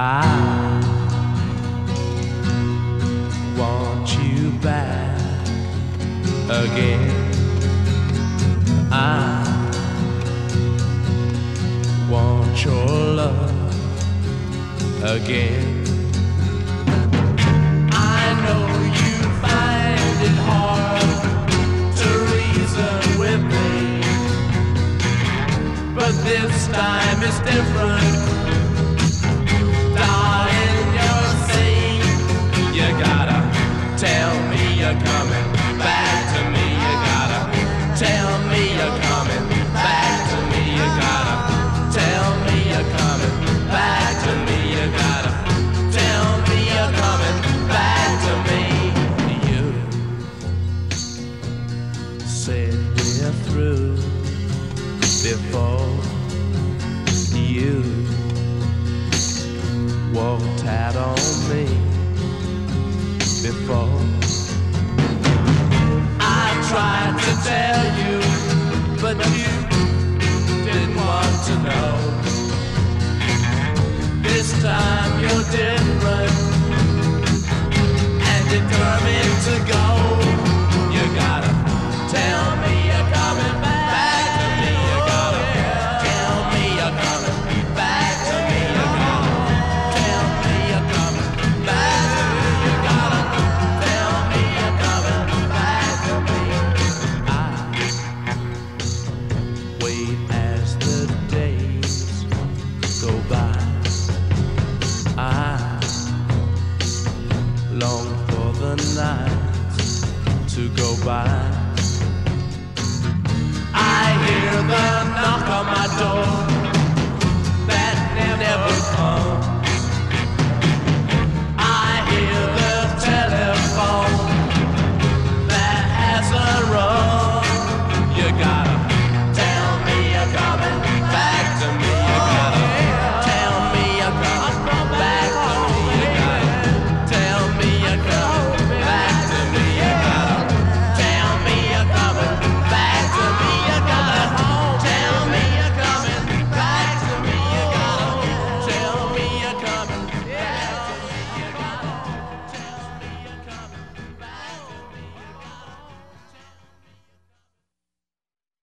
I want you back again. I want your love again. I know you find it hard to reason with me, but this time it's different. You're coming back to me. You gotta tell me you're coming back to me. You gotta tell me you're coming back to me. You gotta tell me you're coming back to me. You said we're through before you walked out on long for the night to go by.